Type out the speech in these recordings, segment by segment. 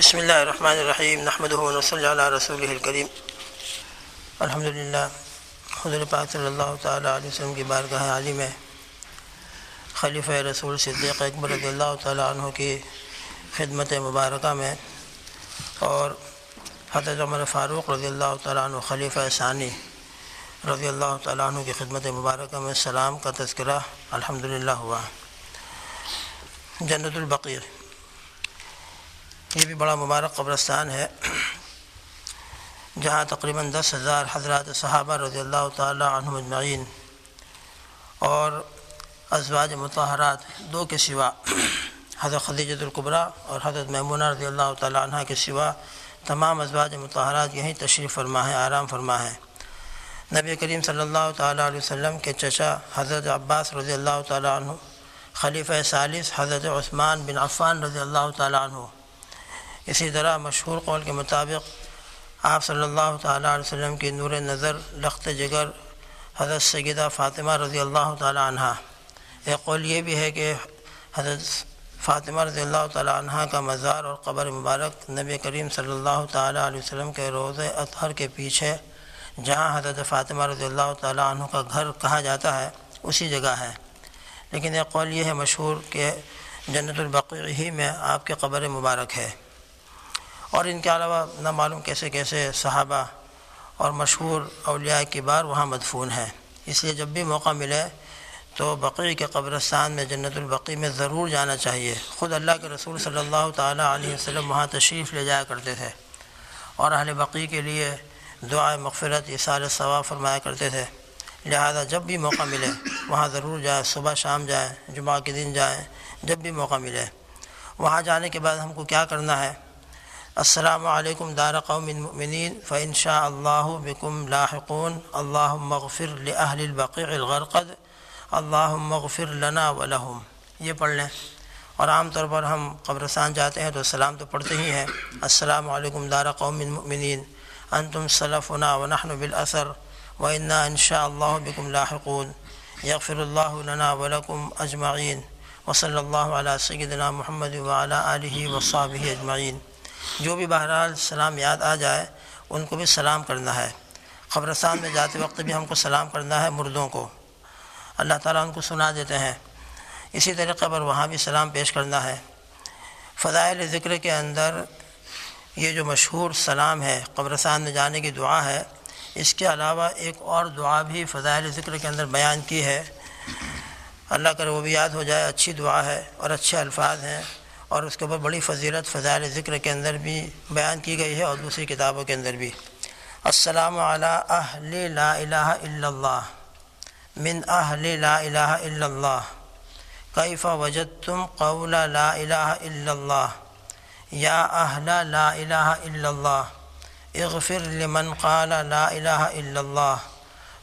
بسم اللہ الرحمن الرحیم نحمد صلی اللہ رسول الکریم۔ الحمد للہ حضر پاک صلی اللہ تعالیٰ علیہ وسلم کی بارگاہ عالم ہے خلیفہ رسول صدیق اکبر رضی اللہ تعالیٰ عنہ کی خدمت مبارکہ میں اور حضرت عمر فاروق رضی اللہ تعالیٰ عنہ خلیفہ ثانی رضی اللہ تعالیٰ عنہ کی خدمت مبارکہ میں سلام کا تذکرہ الحمد للہ ہوا۔ جنت البقیر۔ یہ بھی بڑا مبارک قبرستان ہے، جہاں تقریباً دس ہزار حضرات صحابہ رضی اللہ تعالیٰ عنہ مجمعین اور ازواج متحرات دو کے سوا، حضرت خدیجۃ القبرہ اور حضرت میمونہ رضی اللہ تعالیٰ عنہ کے سوا تمام ازواج متحرات یہیں تشریف فرما ہے، آرام فرما ہے۔ نبی کریم صلی اللہ تعالیٰ علیہ وسلم کے چچا حضرت عباس رضی اللہ تعالیٰ عنہ، خلیفہ ثالث حضرت عثمان بن عفان رضی اللہ تعالیٰ عنہ اسی طرح مشہور قول کے مطابق آپ صلی اللہ تعالیٰ علیہ وسلم کی نور نظر، لخت جگر، حضرت سیدہ فاطمہ رضی اللہ تعالیٰ عنہ۔ ایک قول یہ بھی ہے کہ حضرت فاطمہ رضی اللہ تعالیٰ عنہ کا مزار اور قبر مبارک نبی کریم صلی اللہ تعالیٰ علیہ وسلم کے روز اطہر کے پیچھے، جہاں حضرت فاطمہ رضی اللہ تعالیٰ عنہ کا گھر کہا جاتا ہے، اسی جگہ ہے۔ لیکن ایک قول یہ ہے مشہور کہ جنت البقیع ہی میں آپ کے قبر مبارک ہے۔ اور ان کے علاوہ نہ معلوم کیسے کیسے صحابہ اور مشہور اولیاء کی بار وہاں مدفون ہیں اس لیے جب بھی موقع ملے تو بقیع کے قبرستان میں جنت البقیع میں ضرور جانا چاہیے۔ خود اللہ کے رسول صلی اللہ تعالیٰ علیہ وسلم وہاں تشریف لے جایا کرتے تھے اور اہل بقیع کے لیے دعائے مغفرت، اثار ثواب فرمایا کرتے تھے۔ لہذا جب بھی موقع ملے وہاں ضرور جائیں، صبح شام جائیں، جمعہ کے دن جائیں، جب بھی موقع ملے۔ وہاں جانے کے بعد ہم کو کیا کرنا ہے؟ السلام علیکم دار قوم المؤمنین فإن شاء اللہ بکم لاحقون. اللہ مغفر لأہل البقیع الغرقد اللہ مغفر لنا ولہم. یہ پڑھ لیں۔ اور عام طور پر ہم قبرستان جاتے ہیں تو سلام تو پڑھتے ہی ہیں۔ السلام علیکم دار قوم المؤمنین۔ انتم صلفنا ونحن بالاثر وإنا ان شاء اللہ بکم لاحقون. یغفر اللہ لنا ولکم اجمعین۔ وصلی اللہ علیہ سیدنا محمد وعلیٰ علیہ وصحبہ اجمعین۔ جو بھی بہرحال سلام یاد آ جائے، ان کو بھی سلام کرنا ہے۔ قبرستان میں جاتے وقت بھی ہم کو سلام کرنا ہے مردوں کو۔ اللہ تعالیٰ ان کو سنا دیتے ہیں۔ اسی طریقے پر وہاں بھی سلام پیش کرنا ہے۔ فضائل ذکر کے اندر یہ جو مشہور سلام ہے، قبرستان میں جانے کی دعا ہے، اس کے علاوہ ایک اور دعا بھی فضائل ذکر کے اندر بیان کی ہے۔ اللہ کرے وہ بھی یاد ہو جائے، اچھی دعا ہے اور اچھے الفاظ ہیں۔ اور اس کے اوپر بڑی فضیلت فضائل ذکر کے اندر بھی بیان کی گئی ہے اور دوسری کتابوں کے اندر بھی۔ السلام علی اہل لا الہ الا اللہ۔ من اہل لا الہ الا اللہ۔ کیف وجدتم قول لا الہ الا اللہ؟ یا اہل لا الہ الا اللہ، اغفر لمن قال لا الہ الا اللہ۔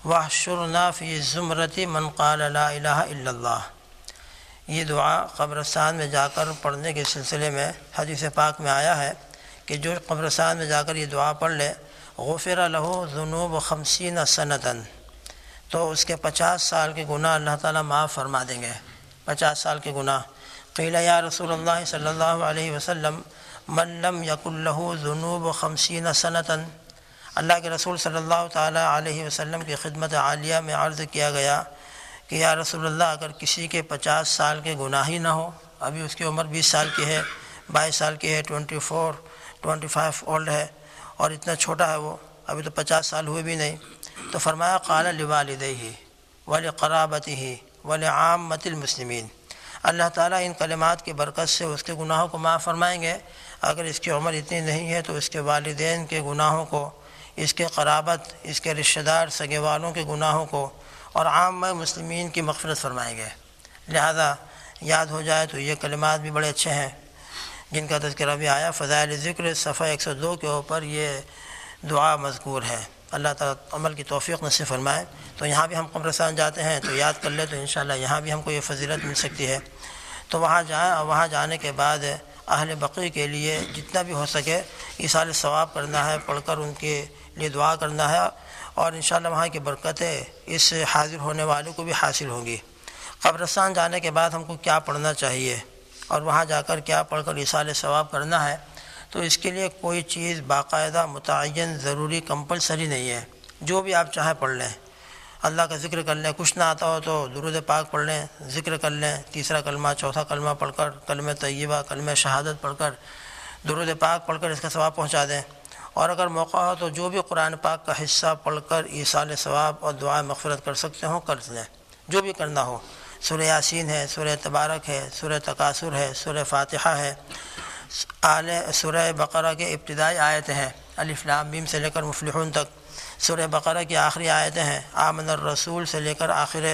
وحشرنا فی زمرت من قال لا الہ الا اللہ۔ یہ دعا قبرستان میں جا کر پڑھنے کے سلسلے میں حدیث پاک میں آیا ہے کہ جو قبرستان میں جا کر یہ دعا پڑھ لے، غفر لہو ذنوب خمسین سنتاً۔ تو اس کے پچاس سال کے گناہ اللہ تعالیٰ معاف فرما دیں گے۔ پچاس سال کے گناہ۔ قیل یا رسول اللہ صلی اللہ علیہ وسلم، من لم یق اللہ ذنوب خمسین سنتاً۔ اللہ کے رسول صلی اللہ تعالیٰ علیہ وسلم کی خدمت عالیہ میں عرض کیا گیا کہ یا رسول اللہ، اگر کسی کے پچاس سال کے گناہ ہی نہ ہو، ابھی اس کی عمر بیس سال کی ہے، بائیس سال کی ہے، twenty four, twenty five old ہے اور اتنا چھوٹا ہے وہ، ابھی تو پچاس سال ہوئے بھی نہیں۔ تو فرمایا، قال لوالد ہی ولی قرابت ہی ولی عام مت المسلمین۔ اللہ تعالیٰ ان کلمات کی برکت سے اس کے گناہوں کو معاف فرمائیں گے۔ اگر اس کی عمر اتنی نہیں ہے تو اس کے والدین کے گناہوں کو، اس کے قرابت، اس کے رشتہ دار، سگے والوں کے گناہوں کو اور عام مسلمین کی مغفرت فرمائے گئے۔ لہذا یاد ہو جائے تو یہ کلمات بھی بڑے اچھے ہیں۔ جن کا تذکرہ بھی آیا، فضائل ذکر صفحہ ایک سو دو کے اوپر یہ دعا مذکور ہے۔ اللہ تعالیٰ عمل کی توفیق نصیب فرمائے۔ تو یہاں بھی ہم قبرستان جاتے ہیں تو یاد کر لیں تو انشاءاللہ یہاں بھی ہم کو یہ فضیلت مل سکتی ہے۔ تو وہاں جائیں اور وہاں جانے کے بعد اہل بقی کے لیے جتنا بھی ہو سکے اثال ثواب کرنا ہے، پڑھ کر ان کے لیے دعا کرنا ہے۔ اور انشاءاللہ وہاں کی برکتیں اس حاضر ہونے والوں کو بھی حاصل ہوں گی۔ قبرستان جانے کے بعد ہم کو کیا پڑھنا چاہیے اور وہاں جا کر کیا پڑھ کر اصال ثواب کرنا ہے تو تو اس کے لیے کوئی چیز باقاعدہ متعین ضروری کمپلسری نہیں ہے۔ جو بھی آپ چاہیں پڑھ لیں۔ اللہ کا ذکر کر لیں، کچھ نہ آتا ہو تو درود پاک پڑھ لیں، ذکر کر لیں۔ تیسرا کلمہ، چوتھا کلمہ پڑھ کر، کلمہ طیبہ، کلمہ شہادت پڑھ کر، درود پاک پڑھ کر اس کا ثواب پہنچا دیں۔ اور اگر موقع ہو تو جو بھی قرآن پاک کا حصہ پڑھ کر ایسال ثواب اور دعا مغفرت کر سکتے ہوں، کر لیں۔ جو بھی کرنا ہو۔ سورہ یاسین ہے، سورہ تبارک ہے، سورہ تقاصر ہے، سورہ فاتحہ ہے۔ آل، سورہ بقرہ کے ابتدائی آیت ہیں۔ الفلام بیم سے لے کر مفلحون تک۔ سورہ بقرہ کی آخری آیتیں ہیں۔ آمن الرسول سے لے کر آخر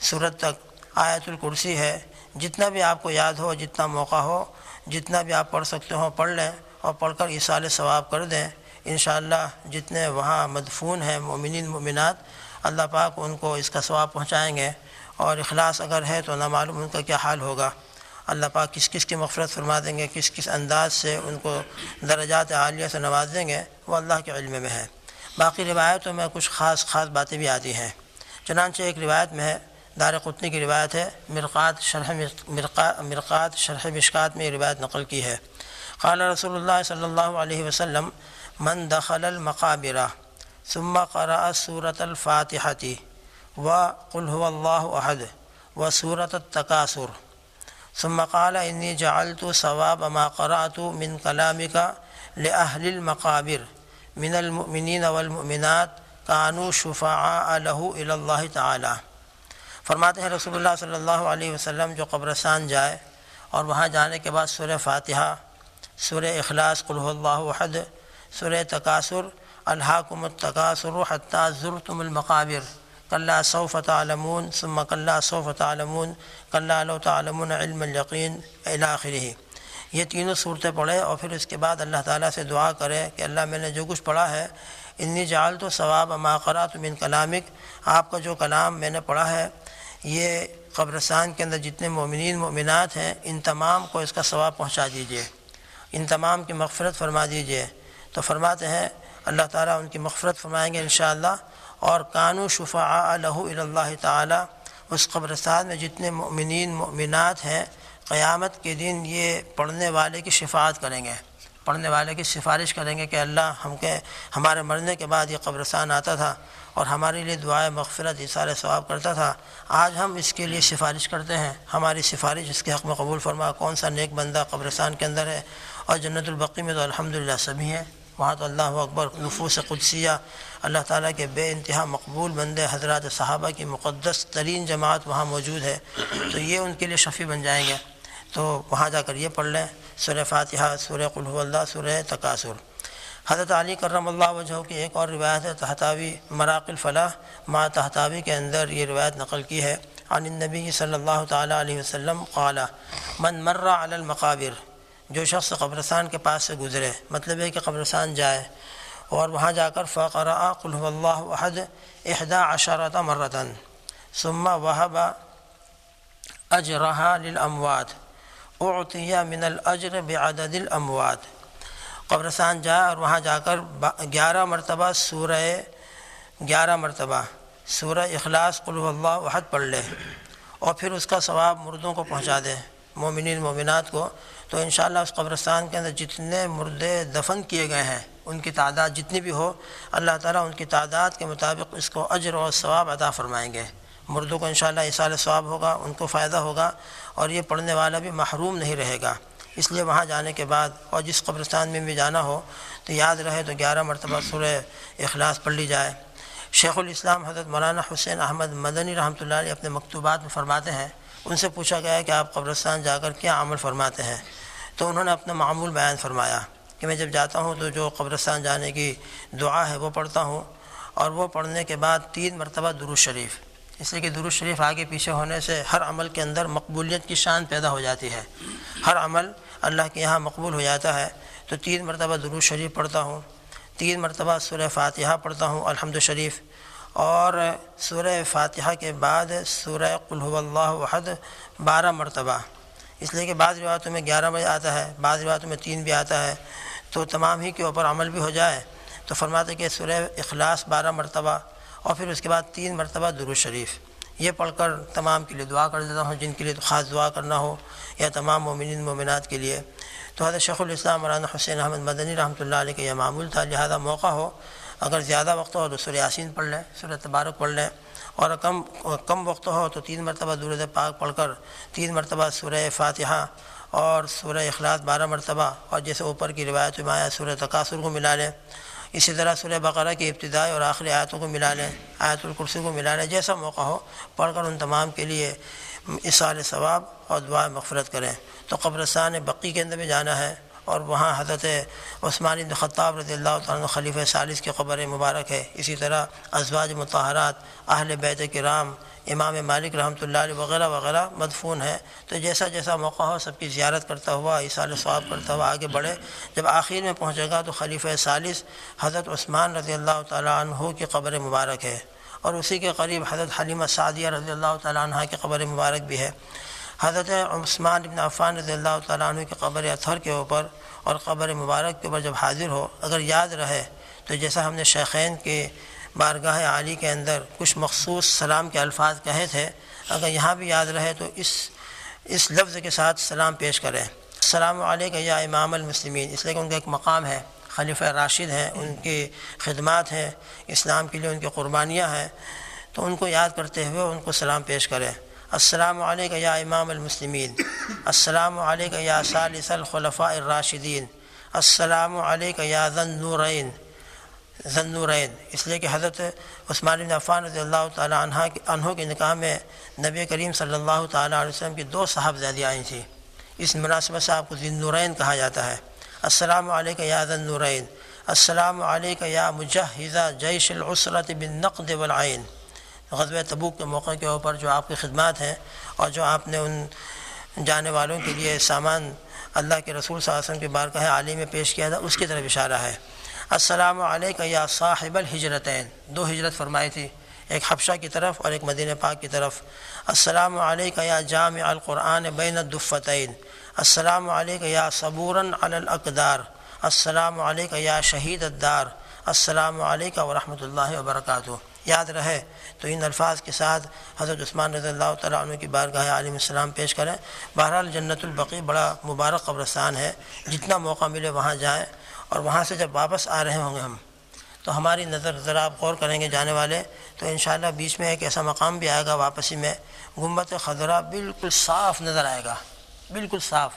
صورت تک۔ آیت الکرسی ہے۔ جتنا بھی آپ کو یاد ہو، جتنا موقع ہو، جتنا بھی آپ پڑھ سکتے ہوں، پڑھ لیں۔ اور پڑھ کر اصال ثواب کر دیں۔ انشاءاللہ جتنے وہاں مدفون ہیں، مومنین، مومنات، اللہ پاک ان کو اس کا ثواب پہنچائیں گے۔ اور اخلاص اگر ہے تو نہ معلوم ان کا کیا حال ہوگا۔ اللہ پاک کس کس کی مغفرت فرما دیں گے، کس کس انداز سے ان کو درجات عالیہ سے نواز دیں گے، وہ اللہ کے علم میں ہے۔ باقی روایتوں میں کچھ خاص خاص باتیں بھی آتی ہیں۔ چنانچہ ایک روایت میں ہے، دار قطنی کی روایت ہے۔ مرقات شرح مرقات شرح مشکات میں یہ روایت نقل کی ہے۔ قال رسول اللہ صلی اللہ علیہ وسلم، من دخل المقابرہ ثم قرأ صورت الفاتحتی و هو اللہ عہد و صورت التقاصر ثم قال، انی جعلت ثواب ما قرأت من کلامک لأہل المقابر، من المؤمنین والمؤمنات کانو شفعاء له الى اللہ تعالی۔ فرماتے ہیں رسول اللہ صلی اللہ علیہ وسلم، جو قبرستان جائے اور وہاں جانے کے بعد سورہ فاتحہ سورہ اخلاص قلح اللہ وحد سورہ تقاصر الحاکم التقاصر حتیٰ ضرتم المقابر کلّہ صوف تعلمون، ثم کلّہ صوف تعلمون کلّہ لو تعلمون علم الیقین الاخرہ یہ تینوں صورتیں پڑھے اور پھر اس کے بعد اللہ تعالیٰ سے دعا کرے کہ اللہ میں نے جو کچھ پڑھا ہے، انی جعل تو ثواب قرات من کلامک۔ آپ کا جو کلام میں نے پڑھا ہے، یہ قبرستان کے اندر جتنے مومنین، مومنات ہیں، ان تمام کو اس کا ثواب پہنچا دیجیے ان تمام کی مغفرت فرما دیجیے تو فرماتے ہیں، اللہ تعالیٰ ان کی مغفرت فرمائیں گے انشاءاللہ۔ اور قانو شفاء لہو اللہ تعالیٰ۔ اس قبرستان میں جتنے مومنین مومنات ہیں، قیامت کے دن یہ پڑھنے والے کی شفاعت کریں گے۔ پڑھنے والے کی سفارش کریں گے کہ اللہ ہم کے، ہمارے مرنے کے بعد یہ قبرستان آتا تھا۔ اور ہمارے لیے دعائیں مغفرت اثار ثواب کرتا تھا۔ آج ہم اس کے لیے سفارش کرتے ہیں۔ ہماری سفارش اس کے حق میں قبول فرما۔ کون سا نیک بندہ قبرستان کے اندر ہے؟ اور جنت البقی میں تو الحمدللہ سبھی ہیں۔ وہاں تو اللہ اکبر نفوس قدسیہ، اللہ تعالیٰ کے بے انتہا مقبول بندے، حضرات صحابہ کی مقدس ترین جماعت وہاں موجود ہے۔ تو یہ ان کے لیے شفیع بن جائیں گے۔ تو وہاں جا کر یہ پڑھ لیں۔ سورہ فاتحہ، سورہ قلح اللہ، سورہ تقاصر حضرت علی کرم اللہ وجہ کی ایک اور روایت ہے، تحتاوی مراق الفلاح ما تحتاوی کے اندر یہ روایت نقل کی ہے۔ عن النبی صلی اللہ تعالیٰ علیہ وسلم قالا من مرہ علی المقابر جو شخص قبرستان کے پاس سے گزرے مطلب ہے کہ قبرستان جائے اور وہاں جا کر فقرا قلح اللہ وحد احدا عشرت مرتن ثم وحب اجرحا للاموات اعطیہ من الاجر بعدد الاموات۔ قبرستان جائے اور وہاں جا کر گیارہ مرتبہ سورہ، گیارہ مرتبہ سورہ اخلاص قلو اللہ وحد پڑھ لے اور پھر اس کا ثواب مردوں کو پہنچا دے۔ مومنین، مومنات کو، تو انشاءاللہ اس قبرستان کے اندر جتنے مردے دفن کیے گئے ہیں، ان کی تعداد جتنی بھی ہو، اللہ تعالیٰ ان کی تعداد کے مطابق اس کو اجر و ثواب عطا فرمائیں گے۔ مردوں کو انشاءاللہ اصال ثواب ہوگا، ان کو فائدہ ہوگا اور یہ پڑھنے والا بھی محروم نہیں رہے گا۔ اس لیے وہاں جانے کے بعد اور جس قبرستان میں بھی جانا ہو، تو یاد رہے تو گیارہ مرتبہ سورہ اخلاص پڑھ لی جائے۔ شیخ الاسلام حضرت مولانا حسین احمد مدنی رحمۃ اللہ علیہ اپنے مکتوبات میں فرماتے ہیں ان سے پوچھا گیا کہ آپ قبرستان جا کر کیا عمل فرماتے ہیں؟ تو انہوں نے اپنا معمول بیان فرمایا کہ میں جب جاتا ہوں تو جو قبرستان جانے کی دعا ہے وہ پڑھتا ہوں اور وہ پڑھنے کے بعد تین مرتبہ درو شریف۔ اس لیے کہ درو شریف آگے پیچھے ہونے سے ہر عمل کے اندر مقبولیت کی شان پیدا ہو جاتی ہے۔ ہر عمل اللہ کے یہاں مقبول ہو جاتا ہے۔ تو تین مرتبہ درو شریف پڑھتا ہوں، تین مرتبہ سورہ فاتحہ پڑھتا ہوں، الحمد شریف۔ اور سورہ فاتحہ کے بعد سورہ قلح اللہ وحد، بارہ مرتبہ۔ اس لیے کہ بعض روایتوں میں گیارہ بجے آتا ہے، بعض روایتوں میں تین بھی آتا ہے، تو تمام ہی کے اوپر عمل بھی ہو جائے۔ تو فرماتے کہ سورہ اخلاص بارہ مرتبہ اور پھر اس کے بعد تین مرتبہ درو شریف۔ یہ پڑھ کر تمام کے لیے دعا کر دیتا ہوں، جن کے لیے خاص دعا کرنا ہو یا تمام مومنین، مومنات کے لیے۔ تو حضرت شیخ الاسلام مولانا حسین احمد مدنی رحمۃ اللہ علیہ کا یہ معمول تھا، لہذا موقع ہو اگر زیادہ وقت ہو تو سورہ یاسین پڑھ لیں، سورہ تبارک پڑھ لیں، اور کم کم وقت ہو تو تین مرتبہ درود پاک پڑھ کر تین مرتبہ سورہ فاتحہ اور سورہ اخلاص بارہ مرتبہ اور جیسے اوپر کی روایت میں آیا سورہ تقاصر کو ملا لیں۔ اسی طرح سورہ بقرہ کی ابتدائی اور آخری آیتوں کو ملا لیں، آیت الکرسی کو ملا لیں، جیسا موقع ہو پڑھ کر ان تمام کے لیے اصال ثواب اور دعا مغفرت کریں۔ تو قبرستان بقی کے اندر بھی جانا ہے۔ اور وہاں حضرت عثمان بن خطاب رضی اللہ تعالیٰ خلیفہ ثالث کی قبر مبارک ہے۔ اسی طرح ازواج متحرات اہل بیت کرام، امام مالک رحمۃ اللہ علیہ وغیرہ وغیرہ مدفون ہے تو جیسا جیسا موقع ہو سب کی زیارت کرتا ہوا اصال ثواب کرتا ہوا آگے بڑھے۔ جب آخر میں پہنچے گا تو خلیفہ ثالث حضرت عثمان رضی اللہ تعالیٰ عنہ کی قبر مبارک ہے۔ اور اسی کے قریب حضرت حلیمہ سعدیہ رضی اللہ تعالیٰ عنہ کی قبر مبارک بھی ہے۔ حضرت عثمان بن عفان رضی اللہ تعالیٰ عنہ کی قبر اطہر کے اوپر اور قبر مبارک کے اوپر جب حاضر ہو، اگر یاد رہے تو جیسا ہم نے شیخین کے بارگاہ عالی کے اندر کچھ مخصوص سلام کے الفاظ کہے تھے، اگر یہاں بھی یاد رہے تو اس اس لفظ کے ساتھ سلام پیش کریں۔ السلام علیکم یا امام المسلمین۔ اس لیے کہ ان کا ایک مقام ہے، خلیفہ راشد ہیں، ان کی خدمات ہیں، اسلام کے لیے ان کی قربانیاں ہیں۔ تو ان کو یاد کرتے ہوئے ان کو سلام پیش کریں۔ السلام علیکم یا امام المسلمین. السلام علیکم یا ثالث الخلفاء الراشدین. السلام علیکم یا ذن نورین ذن نورین اس لیے کہ حضرت عثمان بن عفان رضی اللہ تعالیٰ عنہ عنہ کے نکاح میں نبی کریم صلی اللہ تعالیٰ علیہ وسلم کی دو صاحب زیادی آئی تھیں۔ اس مناسبت سے آپ کو ذن نورین کہا جاتا ہے۔ السلام علیکم یا ذن نورین السلام علیکم یا مجہزہ جیش العسرت بالنقد والعین۔ غزوہ تبوک کے موقع کے اوپر جو آپ کی خدمات ہیں اور جو آپ نے ان جانے والوں کے لیے سامان اللہ کے رسول صلی اللہ علیہ وسلم کی بارگاہ عالی میں پیش کیا تھا، اس کی طرف اشارہ ہے۔ السلام علیکم یا صاحب الحجرتین دو ہجرت فرمائی تھی، ایک حبشہ کی طرف اور ایک مدینہ پاک کی طرف۔ السلام علیکم یا جامع القرآن بین الدفتین۔ السلام علیکم یا صبوراً علی الاقدار۔ السلام علیکم یا شہید الدار۔ السلام علیکم ورحمۃ اللہ وبرکاتہ۔ یاد رہے تو ان الفاظ کے ساتھ حضرت عثمان رضی اللہ تعالیٰ عنہ کی بارگاہ عالم السلام پیش کریں۔ بہرحال جنت البقی بڑا مبارک قبرستان ہے۔ جتنا موقع ملے وہاں جائیں اور وہاں سے جب واپس آ رہے ہوں گے ہم، تو ہماری نظر ذرا آپ غور کریں گے جانے والے، تو انشاءاللہ بیچ میں ایک ایسا مقام بھی آئے گا واپسی میں۔ گنبت خضرہ بالکل صاف نظر آئے گا، بالکل صاف۔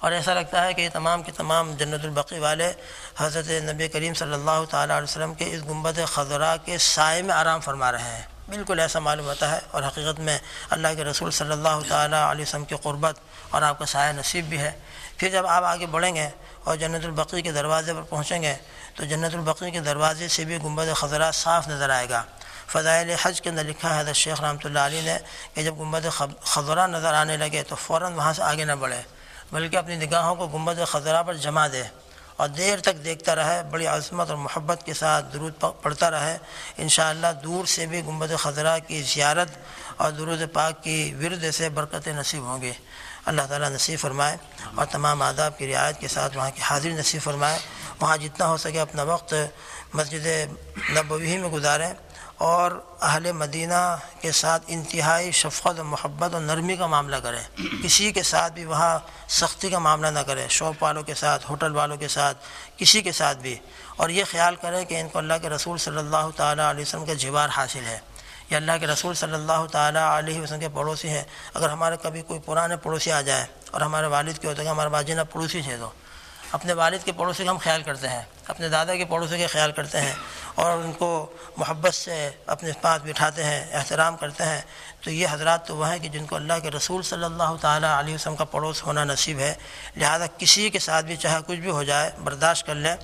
اور ایسا لگتا ہے کہ یہ تمام کے تمام جنت البقی والے حضرت نبی کریم صلی اللہ تعالیٰ علیہ وسلم کے اس گنبد خضرہ کے سائے میں آرام فرما رہے ہیں۔ بالکل ایسا معلوم ہوتا ہے اور حقیقت میں اللہ کے رسول صلی اللہ تعالیٰ علیہ وسلم کی قربت اور آپ کا سایہ نصیب بھی ہے۔ پھر جب آپ آگے بڑھیں گے اور جنت البقی کے دروازے پر پہنچیں گے تو جنت البقی کے دروازے سے بھی گنبد خضرہ صاف نظر آئے گا۔ فضائل حج کے اندر لکھا ہے حضرت شیخ رحمۃ اللہ علیہ نے کہ جب گنبد خضرہ نظر آنے لگے تو فوراً وہاں سے آگے نہ بڑھے۔ بلکہ اپنی نگاہوں کو گنبد خضرہ پر جما دے اور دیر تک دیکھتا رہے، بڑی عظمت اور محبت کے ساتھ درود پڑھتا رہے۔ انشاءاللہ دور سے بھی گنبد خضرہ کی زیارت اور درود پاک کی ورد سے برکت نصیب ہوں گے۔ اللہ تعالیٰ نصیب فرمائے اور تمام آداب کی رعایت کے ساتھ وہاں کی حاضری نصیب فرمائے۔ وہاں جتنا ہو سکے اپنا وقت مسجد نبوی میں گزاریں۔ اور اہل مدینہ کے ساتھ انتہائی شفقت و محبت اور نرمی کا معاملہ کریں۔ کسی کے ساتھ بھی وہاں سختی کا معاملہ نہ کریں۔ شاپ والوں کے ساتھ، ہوٹل والوں کے ساتھ، کسی کے ساتھ بھی۔ اور یہ خیال کریں کہ ان کو اللہ کے رسول صلی اللہ تعالیٰ علیہ وسلم کا جوار حاصل ہے۔ یا اللہ کے رسول صلی اللہ تعالیٰ علیہ وسلم کے پڑوسی ہیں۔ اگر ہمارے کبھی کوئی پرانے پڑوسی آ جائے اور ہمارے والد کے ہوتے ہیں ہمارے باجینہ پڑوسی تھے تو۔ اپنے والد کے پڑوسی کا ہم خیال کرتے ہیں، اپنے دادا کے پڑوسی کا خیال کرتے ہیں اور ان کو محبت سے اپنے پاس بٹھاتے ہیں، احترام کرتے ہیں۔ تو یہ حضرات تو وہ ہیں کہ جن کو اللہ کے رسول صلی اللہ تعالیٰ علیہ وسلم کا پڑوس ہونا نصیب ہے۔ لہذا کسی کے ساتھ بھی چاہے کچھ بھی ہو جائے، برداشت کر لیں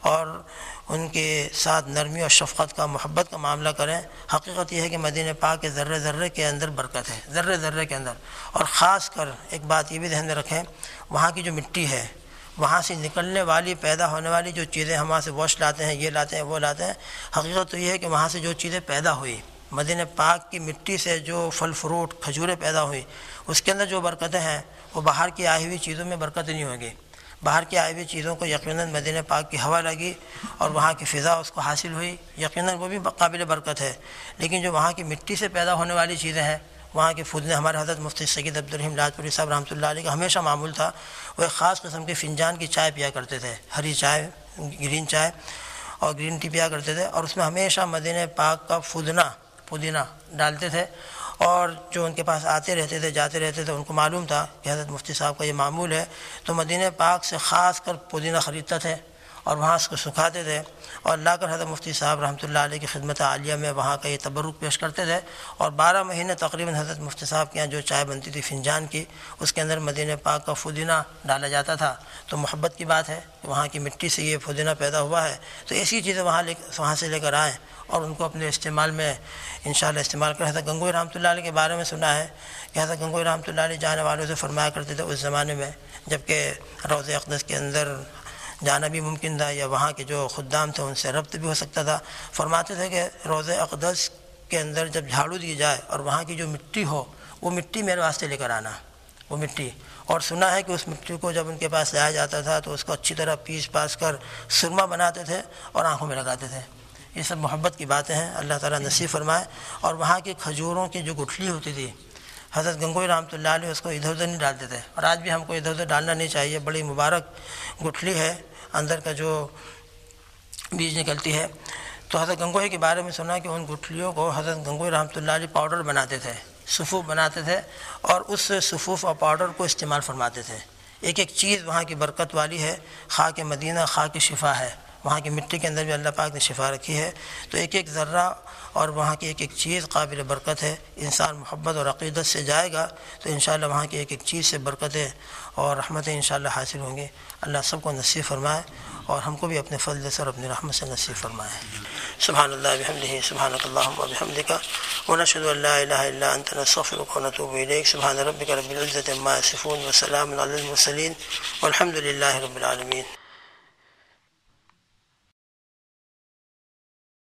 اور ان کے ساتھ نرمی اور شفقت کا، محبت کا معاملہ کریں۔ حقیقت یہ ہے کہ مدینہ پاک کے ذرے ذرے کے اندر برکت ہے، ذرے ذرے کے اندر۔ اور خاص کر ایک بات یہ بھی دھیان میں رکھیں، وہاں کی جو مٹی ہے وہاں سے نکلنے والی، پیدا ہونے والی جو چیزیں ہم وہاں سے واش لاتے ہیں، یہ لاتے ہیں، وہ لاتے ہیں، حقیقت تو یہ ہے کہ وہاں سے جو چیزیں پیدا ہوئی، مدینہ پاک کی مٹی سے جو پھل فروٹ کھجوریں پیدا ہوئی، اس کے اندر جو برکتیں ہیں، وہ باہر کی آئی ہوئی چیزوں میں برکت نہیں ہوگی باہر کی آئی ہوئی چیزوں کو یقیناً مدینہ پاک کی ہوا لگی اور وہاں کی فضا اس کو حاصل ہوئی۔ یقیناً وہ بھی قابل برکت ہے۔ لیکن جو وہاں کی مٹی سے پیدا ہونے والی چیزیں ہیں وہاں کے فودنے ہمارے حضرت مفتی سید عبدالرحیم لاجپوری صاحب رحمۃ اللہ علیہ کا ہمیشہ معمول تھا، وہ ایک خاص قسم کے فنجان کی چائے پیا کرتے تھے، ہری چائے، گرین چائے اور گرین ٹی پیا کرتے تھے اور اس میں ہمیشہ مدینہ پاک کا فودنا پودینہ ڈالتے تھے اور جو ان کے پاس آتے رہتے تھے، جاتے رہتے تھے، ان کو معلوم تھا کہ حضرت مفتی صاحب کا یہ معمول ہے۔ تو مدینہ پاک سے خاص کر پودینہ خریدتا تھے اور وہاں اس کو سکھاتے تھے۔ اور لا کر حضرت مفتی صاحب رحمۃ اللہ علیہ کی خدمت عالیہ میں وہاں کا یہ تبرک پیش کرتے تھے اور بارہ مہینے تقریباً حضرت مفتی صاحب کے یہاں جو چائے بنتی تھی فنجان کی، اس کے اندر مدینہ پاک کا فودینہ ڈالا جاتا تھا۔ تو محبت کی بات ہے کہ وہاں کی مٹی سے یہ فودینہ پیدا ہوا ہے۔ تو ایسی چیزیں وہاں لے وہاں سے لے کر آئیں اور ان کو اپنے استعمال میں انشاءاللہ استعمال کر حضرت گنگوئی رحمۃ اللہ علیہ کے بارے میں سنا ہے کہ حضرت گنگوئی رحمۃ اللہ علیہ جانے والوں سے فرمایا کرتے تھے اس زمانے میں جبکہ روض اقدس کے اندر جانا بھی ممکن تھا یا وہاں کے جو خدام تھے ان سے ربط بھی ہو سکتا تھا۔ فرماتے تھے کہ روض اقدس کے اندر جب جھاڑو دی جائے اور وہاں کی جو مٹی ہو، وہ مٹی میرے واسطے لے کر آنا۔ وہ مٹی۔ اور سنا ہے کہ اس مٹی کو جب ان کے پاس لایا جاتا تھا تو اس کو اچھی طرح پیس پاس کر سرما بناتے تھے اور آنکھوں میں لگاتے تھے۔ یہ سب محبت کی باتیں ہیں۔ اللہ تعالیٰ نصیب فرمائے۔ اور وہاں کی کھجوروں کی جو گٹھلی ہوتی تھی، حضرت گنگوئی رحمۃ اللہ علیہ اس کو ادھر ادھر نہیں ڈالتے تھے۔ اور آج بھی ہم کو ادھر ادھر ڈالنا نہیں چاہیے۔ بڑی مبارک گٹھلی ہے۔ اندر کا جو بیج نکلتی ہے۔ تو حضرت گنگوئی کے بارے میں سنا کہ ان گٹھلیوں کو حضرت گنگوئی رحمۃ اللہ علیہ پاؤڈر بناتے تھے، صفوف بناتے تھے اور اس صفوف اور پاؤڈر کو استعمال فرماتے تھے۔ ایک ایک چیز وہاں کی برکت والی ہے، خاک مدینہ، خاک شفا ہے۔ وہاں کی مٹی کے اندر بھی اللہ پاک نے شفا رکھی ہے۔ تو ایک ایک ذرہ اور وہاں کی ایک ایک چیز قابل برکت ہے۔ انسان محبت اور عقیدت سے جائے گا تو انشاءاللہ وہاں کی ایک ایک چیز سے برکتیں اور رحمتیں انشاءاللہ حاصل ہوں گی۔ اللہ سب کو نصیب فرمائے اور ہم کو بھی اپنے فضل سے اور اپنی رحمت سے نصیب فرمائے۔ سبحان اللہ بحمدہ سبحان اللہ وبحمدک ونشهد ان لا اله الا انت نستغفرك ونتوب اليك سبحان ربك رب العزه عما يصفون وسلام على المرسلين والحمد لله رب العالمين